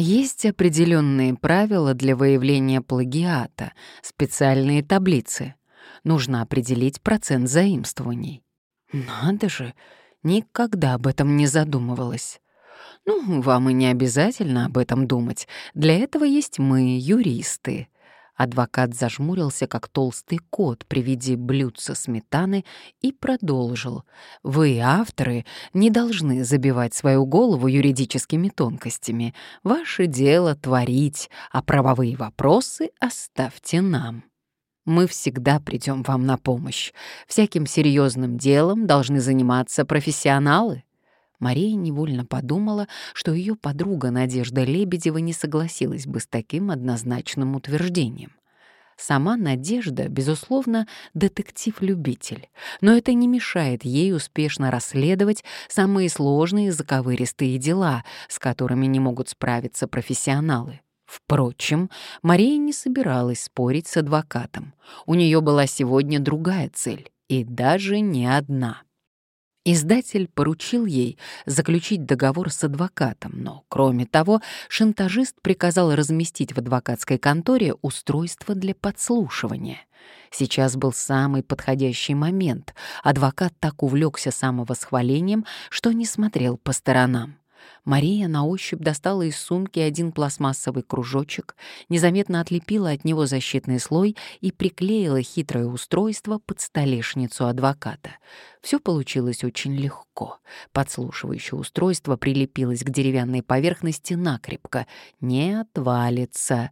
Есть определенные правила для выявления плагиата, специальные таблицы. Нужно определить процент заимствований. Надо же, никогда об этом не задумывалась. Ну, вам и не обязательно об этом думать. Для этого есть мы, юристы. Адвокат зажмурился, как толстый кот при виде блюдца сметаны, и продолжил. «Вы, авторы, не должны забивать свою голову юридическими тонкостями. Ваше дело творить, а правовые вопросы оставьте нам. Мы всегда придем вам на помощь. Всяким серьезным делом должны заниматься профессионалы». Мария невольно подумала, что ее подруга Надежда Лебедева не согласилась бы с таким однозначным утверждением. Сама Надежда, безусловно, детектив-любитель, но это не мешает ей успешно расследовать самые сложные заковыристые дела, с которыми не могут справиться профессионалы. Впрочем, Мария не собиралась спорить с адвокатом. У нее была сегодня другая цель, и даже не одна — Издатель поручил ей заключить договор с адвокатом, но, кроме того, шантажист приказал разместить в адвокатской конторе устройство для подслушивания. Сейчас был самый подходящий момент. Адвокат так увлекся самовосхвалением, что не смотрел по сторонам. Мария на ощупь достала из сумки один пластмассовый кружочек, незаметно отлепила от него защитный слой и приклеила хитрое устройство под столешницу адвоката. Все получилось очень легко. Подслушивающее устройство прилепилось к деревянной поверхности накрепко. Не отвалится.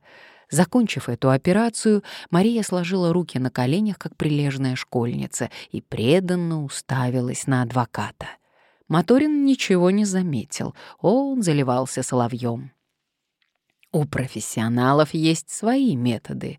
Закончив эту операцию, Мария сложила руки на коленях, как прилежная школьница, и преданно уставилась на адвоката. Моторин ничего не заметил, он заливался соловьем. У профессионалов есть свои методы,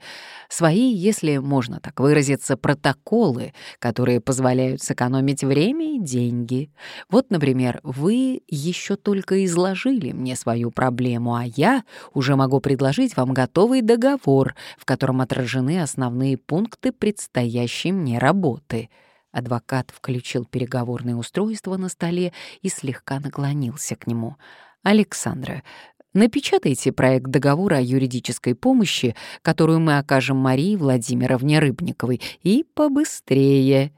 свои, если можно так выразиться, протоколы, которые позволяют сэкономить время и деньги. Вот, например, вы еще только изложили мне свою проблему, а я уже могу предложить вам готовый договор, в котором отражены основные пункты предстоящей мне работы — Адвокат включил переговорное устройство на столе и слегка наклонился к нему. «Александра, напечатайте проект договора о юридической помощи, которую мы окажем Марии Владимировне Рыбниковой, и побыстрее».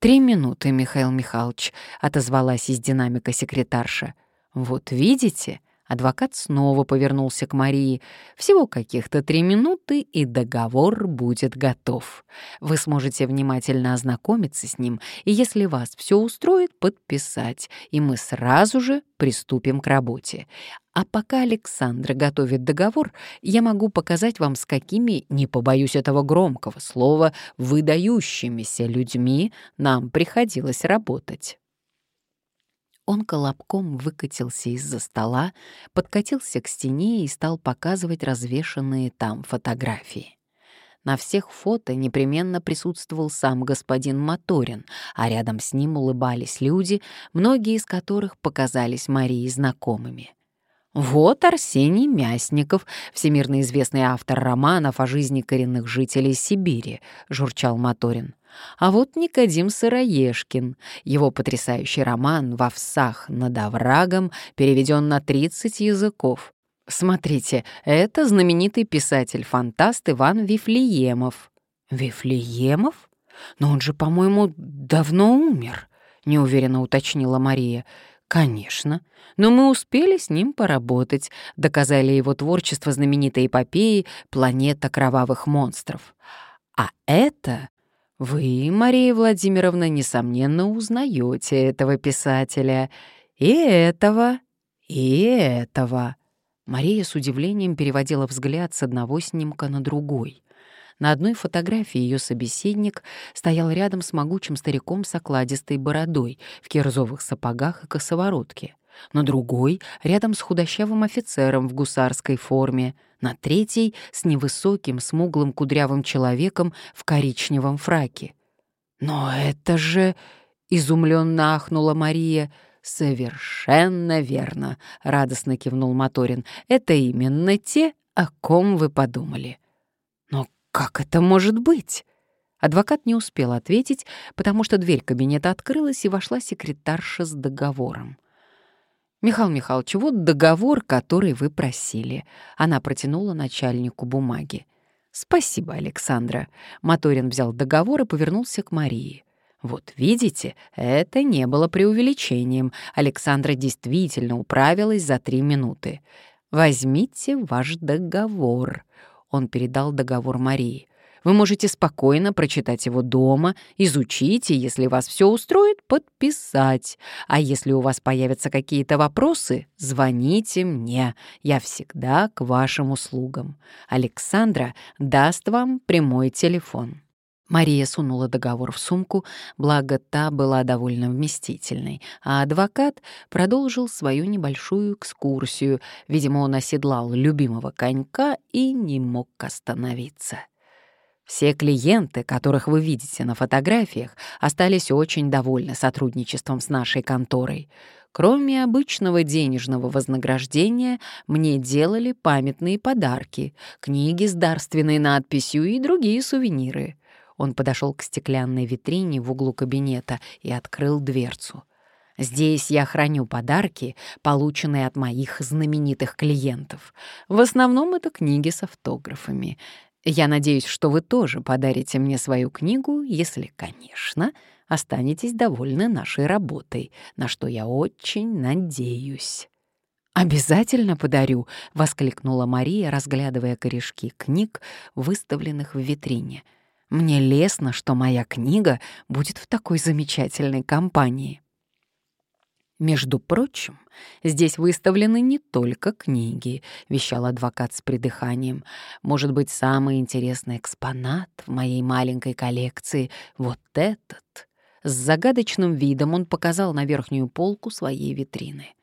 «Три минуты, Михаил Михайлович», — отозвалась из динамика секретарша. «Вот видите?» Адвокат снова повернулся к Марии. «Всего каких-то три минуты, и договор будет готов. Вы сможете внимательно ознакомиться с ним, и если вас все устроит, подписать, и мы сразу же приступим к работе. А пока Александра готовит договор, я могу показать вам, с какими, не побоюсь этого громкого слова, выдающимися людьми нам приходилось работать». Он колобком выкатился из-за стола, подкатился к стене и стал показывать развешанные там фотографии. На всех фото непременно присутствовал сам господин Моторин, а рядом с ним улыбались люди, многие из которых показались Марии знакомыми. Вот Арсений Мясников, всемирно известный автор романов о жизни коренных жителей Сибири, журчал Моторин. А вот Никодим Сыроежкин. Его потрясающий роман «Во всах над оврагом» переведен на 30 языков. Смотрите, это знаменитый писатель-фантаст Иван Вифлеемов. Вифлеемов? Но он же, по-моему, давно умер, неуверенно уточнила Мария. Конечно, но мы успели с ним поработать, доказали его творчество знаменитой эпопеи «Планета кровавых монстров». А это вы, Мария Владимировна, несомненно, узнаете этого писателя. И этого, и этого. Мария с удивлением переводила взгляд с одного снимка на другой. На одной фотографии ее собеседник стоял рядом с могучим стариком с окладистой бородой, в кирзовых сапогах и косоворотке на другой — рядом с худощавым офицером в гусарской форме, на третьей — с невысоким, смуглым кудрявым человеком в коричневом фраке. «Но это же...» — изумленно ахнула Мария. «Совершенно верно», — радостно кивнул Моторин. «Это именно те, о ком вы подумали». «Но как это может быть?» Адвокат не успел ответить, потому что дверь кабинета открылась, и вошла секретарша с договором. «Михаил Михайлович, вот договор, который вы просили». Она протянула начальнику бумаги. «Спасибо, Александра». Моторин взял договор и повернулся к Марии. Вот видите, это не было преувеличением. Александра действительно управилась за три минуты. «Возьмите ваш договор». Он передал договор Марии. Вы можете спокойно прочитать его дома, изучить и, если вас все устроит, подписать. А если у вас появятся какие-то вопросы, звоните мне. Я всегда к вашим услугам. Александра даст вам прямой телефон. Мария сунула договор в сумку, благо та была довольно вместительной, а адвокат продолжил свою небольшую экскурсию. Видимо, он оседлал любимого конька и не мог остановиться. Все клиенты, которых вы видите на фотографиях, остались очень довольны сотрудничеством с нашей конторой. Кроме обычного денежного вознаграждения, мне делали памятные подарки, книги с дарственной надписью и другие сувениры. Он подошел к стеклянной витрине в углу кабинета и открыл дверцу. Здесь я храню подарки, полученные от моих знаменитых клиентов. В основном это книги с автографами. Я надеюсь, что вы тоже подарите мне свою книгу, если, конечно, останетесь довольны нашей работой, на что я очень надеюсь». «Обязательно подарю!» — воскликнула Мария, разглядывая корешки книг, выставленных в витрине. «Мне лестно, что моя книга будет в такой замечательной компании». «Между прочим, здесь выставлены не только книги», — вещал адвокат с придыханием. «Может быть, самый интересный экспонат в моей маленькой коллекции — вот этот». С загадочным видом он показал на верхнюю полку своей витрины.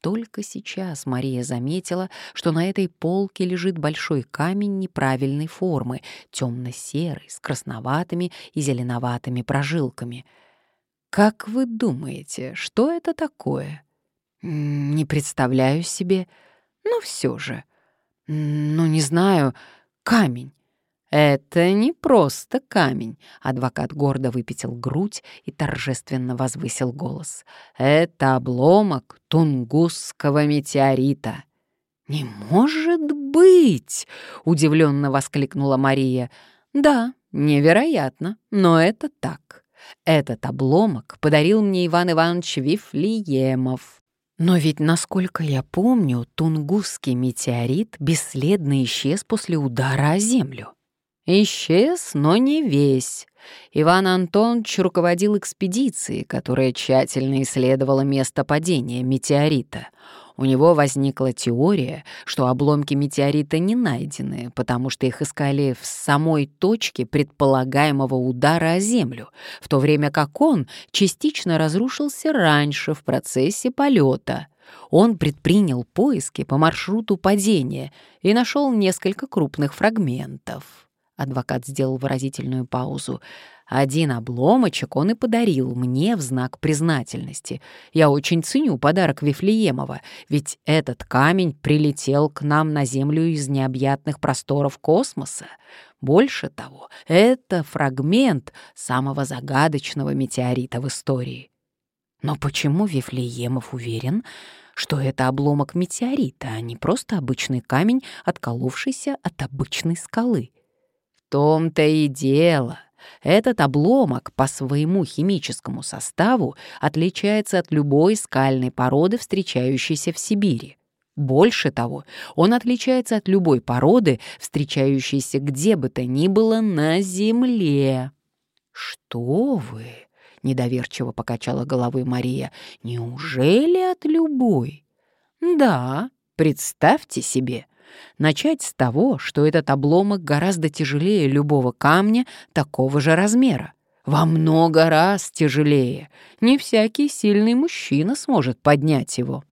Только сейчас Мария заметила, что на этой полке лежит большой камень неправильной формы, темно-серый, с красноватыми и зеленоватыми прожилками — как вы думаете, что это такое? Не представляю себе. Но все же. Ну, не знаю. Камень. Это не просто камень. Адвокат гордо выпятил грудь и торжественно возвысил голос. Это обломок тунгусского метеорита. «Не может быть!» — удивленно воскликнула Мария. «Да, невероятно, но это так. Этот обломок подарил мне Иван Иванович Вифлеемов. Но ведь, насколько я помню, тунгусский метеорит бесследно исчез после удара о землю. Исчез, но не весь. Иван Антонович руководил экспедицией, которая тщательно исследовала место падения метеорита — у него возникла теория, что обломки метеорита не найдены, потому что их искали в самой точке предполагаемого удара о Землю, в то время как он частично разрушился раньше в процессе полета. Он предпринял поиски по маршруту падения и нашел несколько крупных фрагментов. Адвокат сделал выразительную паузу. Один обломочек он и подарил мне в знак признательности. Я очень ценю подарок Вифлеемова, ведь этот камень прилетел к нам на Землю из необъятных просторов космоса. Больше того, это фрагмент самого загадочного метеорита в истории. Но почему Вифлеемов уверен, что это обломок метеорита, а не просто обычный камень, отколовшийся от обычной скалы? В том-то и дело — этот обломок по своему химическому составу отличается от любой скальной породы, встречающейся в Сибири. Больше того, он отличается от любой породы, встречающейся где бы то ни было на Земле. «Что вы?» — недоверчиво покачала головой Мария. «Неужели от любой?» «Да, представьте себе, Начать с того, что этот обломок гораздо тяжелее любого камня такого же размера. Во много раз тяжелее. Не всякий сильный мужчина сможет поднять его.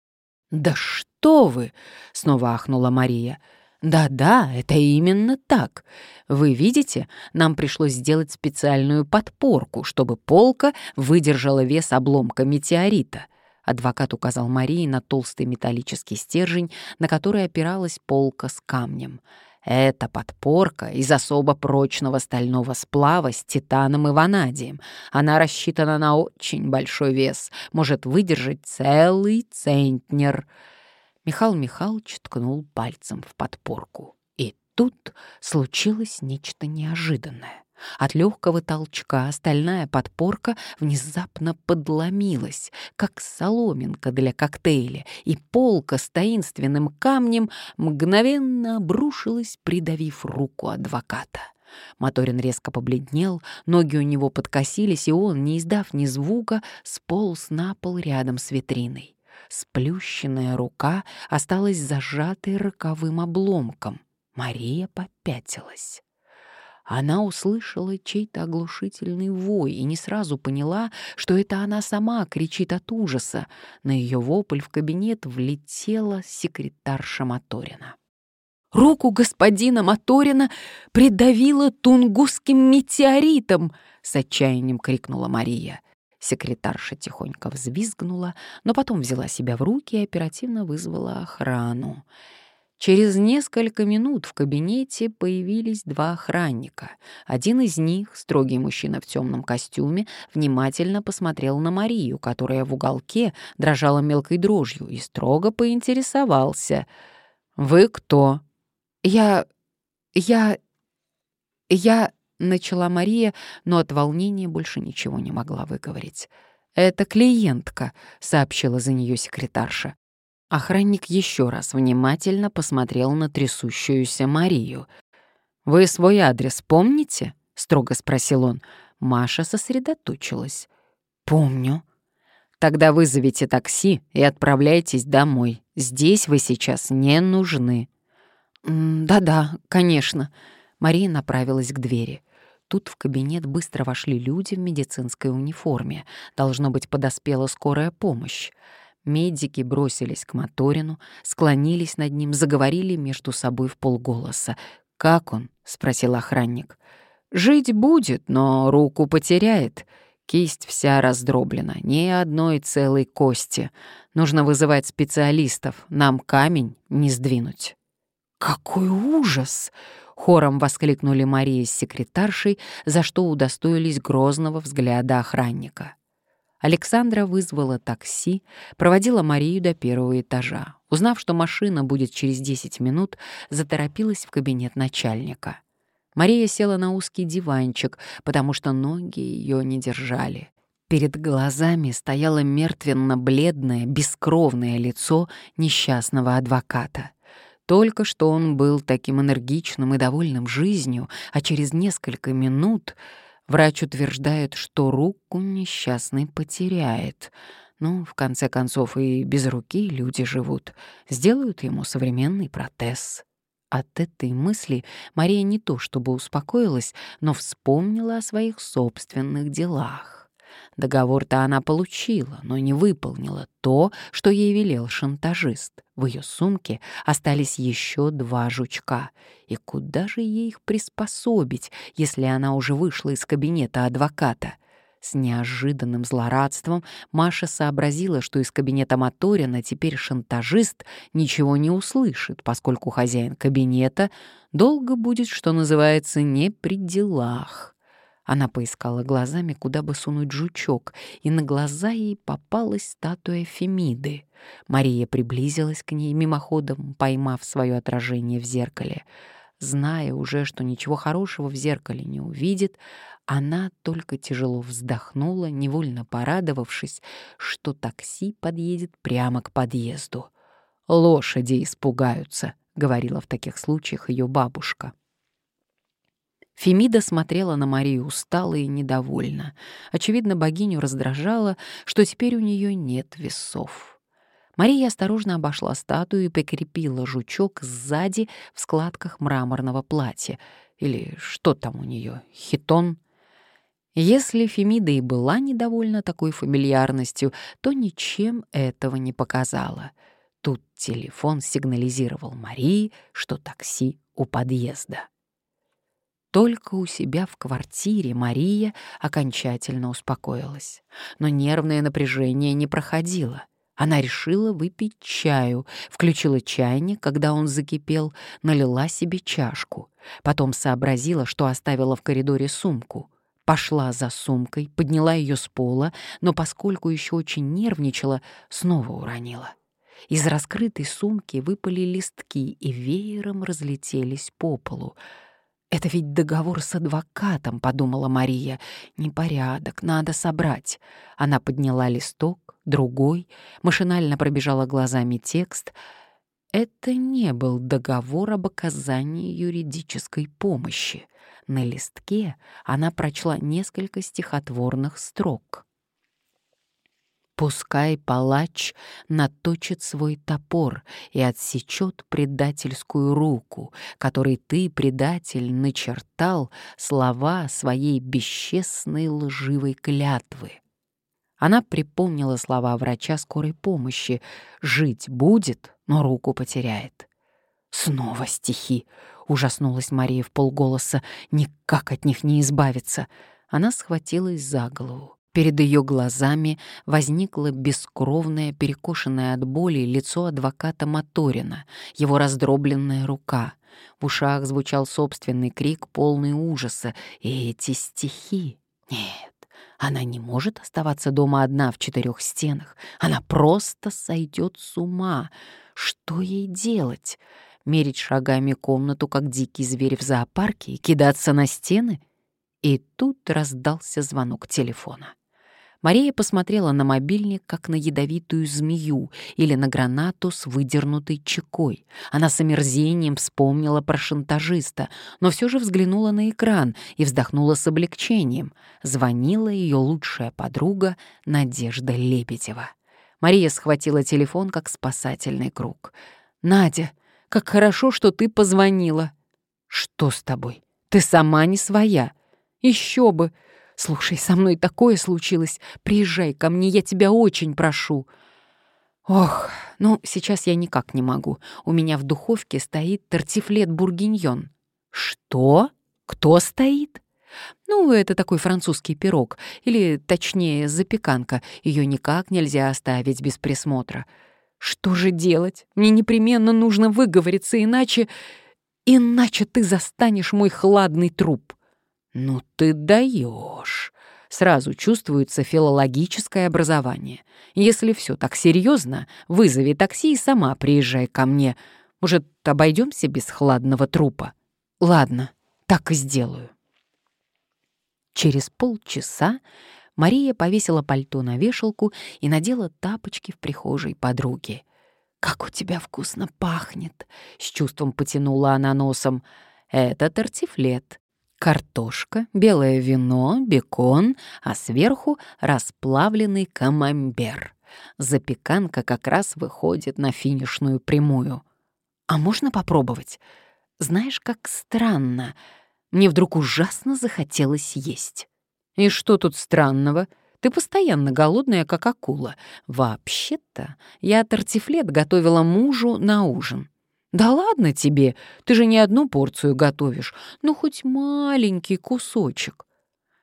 «Да что вы!» — снова ахнула Мария. «Да-да, это именно так. Вы видите, нам пришлось сделать специальную подпорку, чтобы полка выдержала вес обломка метеорита. Адвокат указал Марии на толстый металлический стержень, на который опиралась полка с камнем. Это подпорка из особо прочного стального сплава с титаном и ванадием. Она рассчитана на очень большой вес, может выдержать целый центнер. Михаил Михайлович ткнул пальцем в подпорку. И тут случилось нечто неожиданное. От легкого толчка стальная подпорка внезапно подломилась, как соломинка для коктейля, и полка с таинственным камнем мгновенно обрушилась, придавив руку адвоката. Моторин резко побледнел, ноги у него подкосились, и он, не издав ни звука, сполз на пол рядом с витриной. Сплющенная рука осталась зажатой роковым обломком. Мария попятилась. Она услышала чей-то оглушительный вой и не сразу поняла, что это она сама кричит от ужаса. На ее вопль в кабинет влетела секретарша Моторина. «Руку господина Моторина придавила тунгусским метеоритом!» — с отчаянием крикнула Мария. Секретарша тихонько взвизгнула, но потом взяла себя в руки и оперативно вызвала охрану. Через несколько минут в кабинете появились два охранника. Один из них, строгий мужчина в темном костюме, внимательно посмотрел на Марию, которая в уголке дрожала мелкой дрожью, и строго поинтересовался. «Вы кто?» «Я... я... я...» — начала Мария, но от волнения больше ничего не могла выговорить. «Это клиентка», — сообщила за нее секретарша. Охранник еще раз внимательно посмотрел на трясущуюся Марию. «Вы свой адрес помните?» — строго спросил он. Маша сосредоточилась. «Помню». «Тогда вызовите такси и отправляйтесь домой. Здесь вы сейчас не нужны». «Да-да, конечно». Мария направилась к двери. Тут в кабинет быстро вошли люди в медицинской униформе. Должно быть, подоспела скорая помощь. Медики бросились к Моторину, склонились над ним, заговорили между собой в полголоса. «Как он?» — спросил охранник. «Жить будет, но руку потеряет. Кисть вся раздроблена, ни одной целой кости. Нужно вызывать специалистов, нам камень не сдвинуть». «Какой ужас!» — хором воскликнули Мария с секретаршей, за что удостоились грозного взгляда охранника. Александра вызвала такси, проводила Марию до первого этажа. Узнав, что машина будет через 10 минут, заторопилась в кабинет начальника. Мария села на узкий диванчик, потому что ноги ее не держали. Перед глазами стояло мертвенно-бледное, бескровное лицо несчастного адвоката. Только что он был таким энергичным и довольным жизнью, а через несколько минут Врач утверждает, что руку несчастный потеряет. Ну, в конце концов, и без руки люди живут. Сделают ему современный протез. От этой мысли Мария не то чтобы успокоилась, но вспомнила о своих собственных делах. Договор-то она получила, но не выполнила то, что ей велел шантажист. В ее сумке остались еще два жучка. И куда же ей их приспособить, если она уже вышла из кабинета адвоката? С неожиданным злорадством Маша сообразила, что из кабинета Моторина теперь шантажист ничего не услышит, поскольку хозяин кабинета долго будет, что называется, не при делах. Она поискала глазами, куда бы сунуть жучок, и на глаза ей попалась статуя Фемиды. Мария приблизилась к ней мимоходом, поймав свое отражение в зеркале. Зная уже, что ничего хорошего в зеркале не увидит, она только тяжело вздохнула, невольно порадовавшись, что такси подъедет прямо к подъезду. «Лошади испугаются», — говорила в таких случаях ее бабушка. Фемида смотрела на Марию устало и недовольно. Очевидно, богиню раздражало, что теперь у нее нет весов. Мария осторожно обошла статую и прикрепила жучок сзади в складках мраморного платья. Или что там у нее, хитон? Если Фемида и была недовольна такой фамильярностью, то ничем этого не показала. Тут телефон сигнализировал Марии, что такси у подъезда. Только у себя в квартире Мария окончательно успокоилась. Но нервное напряжение не проходило. Она решила выпить чаю, включила чайник, когда он закипел, налила себе чашку. Потом сообразила, что оставила в коридоре сумку. Пошла за сумкой, подняла ее с пола, но поскольку еще очень нервничала, снова уронила. Из раскрытой сумки выпали листки и веером разлетелись по полу. «Это ведь договор с адвокатом», — подумала Мария. «Непорядок, надо собрать». Она подняла листок, другой, машинально пробежала глазами текст. Это не был договор об оказании юридической помощи. На листке она прочла несколько стихотворных строк. Пускай палач наточит свой топор и отсечет предательскую руку, которой ты, предатель, начертал слова своей бесчестной лживой клятвы. Она припомнила слова врача скорой помощи «Жить будет, но руку потеряет». «Снова стихи!» — ужаснулась Мария в полголоса. «Никак от них не избавиться!» Она схватилась за голову. Перед ее глазами возникло бескровное, перекошенное от боли лицо адвоката Моторина, его раздробленная рука. В ушах звучал собственный крик, полный ужаса. И эти стихи... Нет, она не может оставаться дома одна в четырех стенах. Она просто сойдет с ума. Что ей делать? Мерить шагами комнату, как дикий зверь в зоопарке, и кидаться на стены? И тут раздался звонок телефона. Мария посмотрела на мобильник, как на ядовитую змею или на гранату с выдернутой чекой. Она с омерзением вспомнила про шантажиста, но все же взглянула на экран и вздохнула с облегчением. Звонила ее лучшая подруга Надежда Лебедева. Мария схватила телефон, как спасательный круг. «Надя, как хорошо, что ты позвонила». «Что с тобой? Ты сама не своя». «Еще бы! «Слушай, со мной такое случилось. Приезжай ко мне, я тебя очень прошу». «Ох, ну, сейчас я никак не могу. У меня в духовке стоит тортифлет бургиньон». «Что? Кто стоит?» «Ну, это такой французский пирог, или, точнее, запеканка. Ее никак нельзя оставить без присмотра». «Что же делать? Мне непременно нужно выговориться, иначе... Иначе ты застанешь мой хладный труп». «Ну ты даешь!» Сразу чувствуется филологическое образование. Если все так серьезно, вызови такси и сама приезжай ко мне. Может, обойдемся без хладного трупа? Ладно, так и сделаю. Через полчаса Мария повесила пальто на вешалку и надела тапочки в прихожей подруги. «Как у тебя вкусно пахнет!» — с чувством потянула она носом. «Это тортифлет картошка, белое вино, бекон, а сверху расплавленный камамбер. Запеканка как раз выходит на финишную прямую. А можно попробовать? Знаешь, как странно. Мне вдруг ужасно захотелось есть. И что тут странного? Ты постоянно голодная, как акула. Вообще-то я тортифлет готовила мужу на ужин. «Да ладно тебе, ты же не одну порцию готовишь, ну хоть маленький кусочек».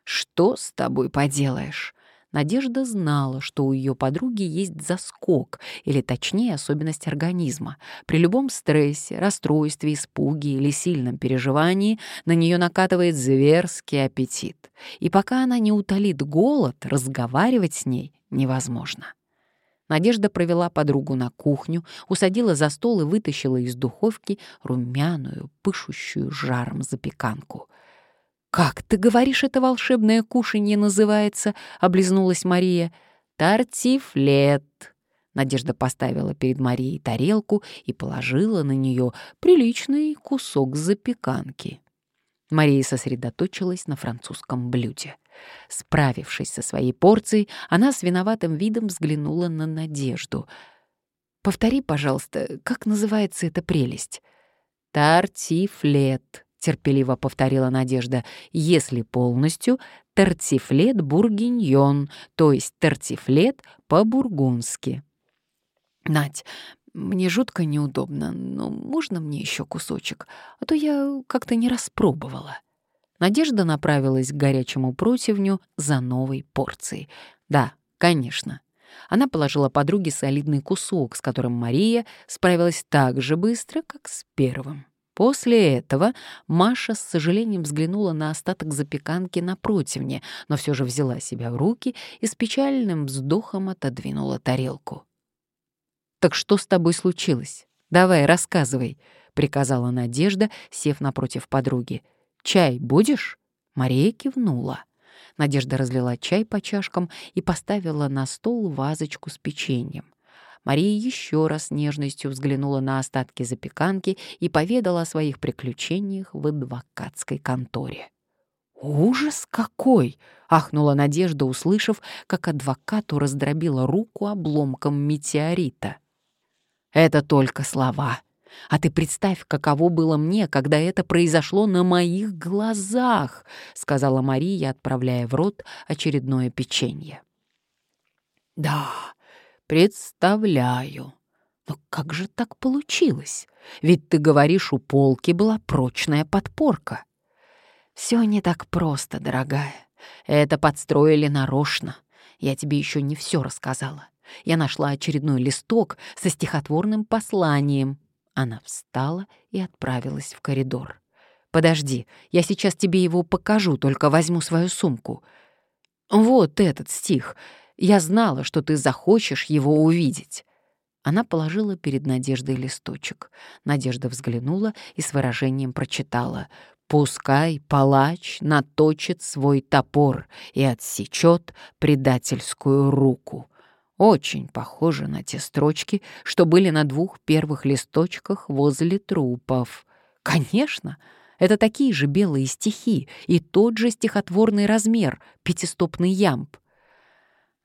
«Что с тобой поделаешь?» Надежда знала, что у ее подруги есть заскок, или точнее особенность организма. При любом стрессе, расстройстве, испуге или сильном переживании на нее накатывает зверский аппетит. И пока она не утолит голод, разговаривать с ней невозможно. Надежда провела подругу на кухню, усадила за стол и вытащила из духовки румяную, пышущую жаром запеканку. «Как ты говоришь, это волшебное кушанье называется?» — облизнулась Мария. «Тартифлет». Надежда поставила перед Марией тарелку и положила на нее приличный кусок запеканки. Мария сосредоточилась на французском блюде. Справившись со своей порцией, она с виноватым видом взглянула на Надежду. «Повтори, пожалуйста, как называется эта прелесть?» «Тартифлет», — терпеливо повторила Надежда. «Если полностью, тартифлет бургиньон, то есть тартифлет по-бургундски». «Надь, мне жутко неудобно, но можно мне еще кусочек? А то я как-то не распробовала». Надежда направилась к горячему противню за новой порцией. Да, конечно. Она положила подруге солидный кусок, с которым Мария справилась так же быстро, как с первым. После этого Маша с сожалением взглянула на остаток запеканки на противне, но все же взяла себя в руки и с печальным вздохом отодвинула тарелку. «Так что с тобой случилось? Давай, рассказывай», — приказала Надежда, сев напротив подруги. «Чай будешь?» Мария кивнула. Надежда разлила чай по чашкам и поставила на стол вазочку с печеньем. Мария еще раз нежностью взглянула на остатки запеканки и поведала о своих приключениях в адвокатской конторе. «Ужас какой!» — ахнула Надежда, услышав, как адвокату раздробила руку обломком метеорита. «Это только слова. А ты представь, каково было мне, когда это произошло на моих глазах», — сказала Мария, отправляя в рот очередное печенье. «Да, «Представляю. Но как же так получилось? Ведь ты говоришь, у полки была прочная подпорка». «Все не так просто, дорогая. Это подстроили нарочно. Я тебе еще не все рассказала. Я нашла очередной листок со стихотворным посланием». Она встала и отправилась в коридор. «Подожди, я сейчас тебе его покажу, только возьму свою сумку. Вот этот стих. Я знала, что ты захочешь его увидеть». Она положила перед Надеждой листочек. Надежда взглянула и с выражением прочитала «Пускай палач наточит свой топор и отсечет предательскую руку». Очень похоже на те строчки, что были на двух первых листочках возле трупов. Конечно, это такие же белые стихи и тот же стихотворный размер, пятистопный ямб.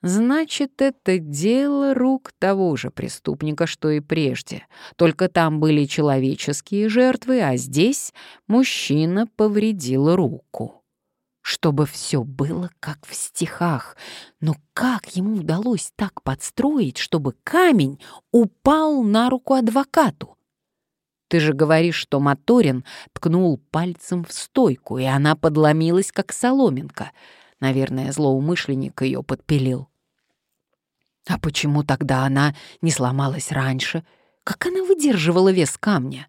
Значит, это дело рук того же преступника, что и прежде. Только там были человеческие жертвы, а здесь мужчина повредил руку. Чтобы все было как в стихах. Но как ему удалось так подстроить, чтобы камень упал на руку адвокату? Ты же говоришь, что Моторин ткнул пальцем в стойку, и она подломилась, как соломинка. Наверное, злоумышленник ее подпилил. А почему тогда она не сломалась раньше? Как она выдерживала вес камня?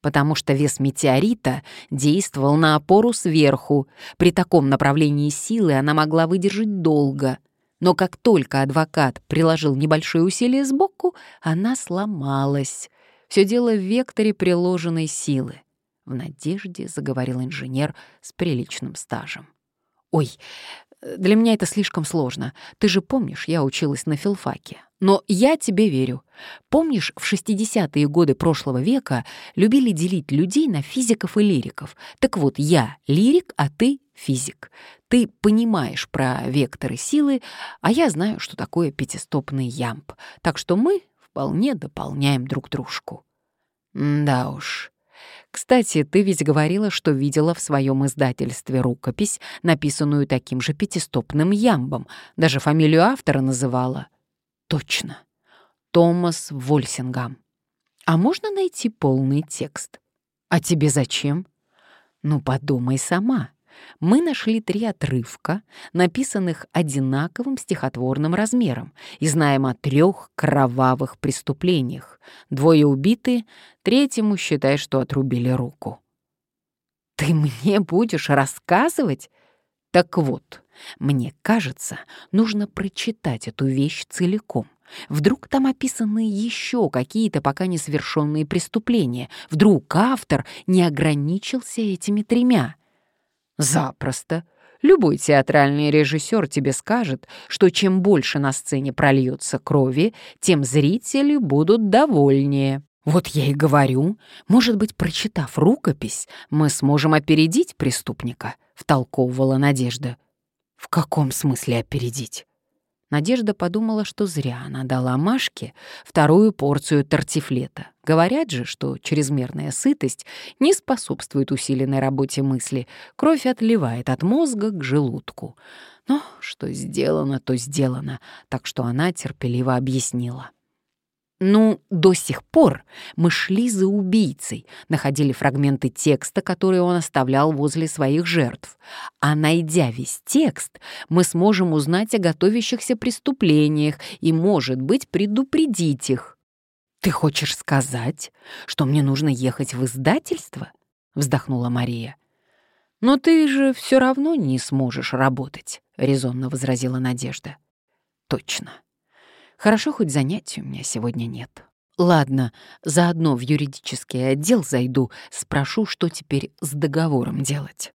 Потому что вес метеорита действовал на опору сверху. При таком направлении силы она могла выдержать долго. Но как только адвокат приложил небольшое усилие сбоку, она сломалась. Все дело в векторе приложенной силы. В надежде заговорил инженер с приличным стажем. «Ой, для меня это слишком сложно. Ты же помнишь, я училась на филфаке. Но я тебе верю. Помнишь, в 60-е годы прошлого века любили делить людей на физиков и лириков. Так вот, я лирик, а ты физик. Ты понимаешь про векторы силы, а я знаю, что такое пятистопный ямб. Так что мы вполне дополняем друг дружку. да уж. Кстати, ты ведь говорила, что видела в своем издательстве рукопись, написанную таким же пятистопным ямбом. Даже фамилию автора называла. Точно. Томас Вольсингам. А можно найти полный текст? А тебе зачем? Ну, подумай сама мы нашли три отрывка, написанных одинаковым стихотворным размером, и знаем о трех кровавых преступлениях. Двое убиты, третьему считай, что отрубили руку. «Ты мне будешь рассказывать?» Так вот, мне кажется, нужно прочитать эту вещь целиком. Вдруг там описаны еще какие-то пока не совершенные преступления. Вдруг автор не ограничился этими тремя. Запросто. Любой театральный режиссер тебе скажет, что чем больше на сцене прольется крови, тем зрители будут довольнее. Вот я и говорю, может быть, прочитав рукопись, мы сможем опередить преступника, втолковывала Надежда. В каком смысле опередить? Надежда подумала, что зря она дала Машке вторую порцию тортифлета. Говорят же, что чрезмерная сытость не способствует усиленной работе мысли. Кровь отливает от мозга к желудку. Но что сделано, то сделано, так что она терпеливо объяснила. Ну, до сих пор мы шли за убийцей, находили фрагменты текста, которые он оставлял возле своих жертв. А найдя весь текст, мы сможем узнать о готовящихся преступлениях и, может быть, предупредить их. «Ты хочешь сказать, что мне нужно ехать в издательство?» — вздохнула Мария. «Но ты же все равно не сможешь работать», — резонно возразила Надежда. «Точно. Хорошо, хоть занятий у меня сегодня нет. Ладно, заодно в юридический отдел зайду, спрошу, что теперь с договором делать.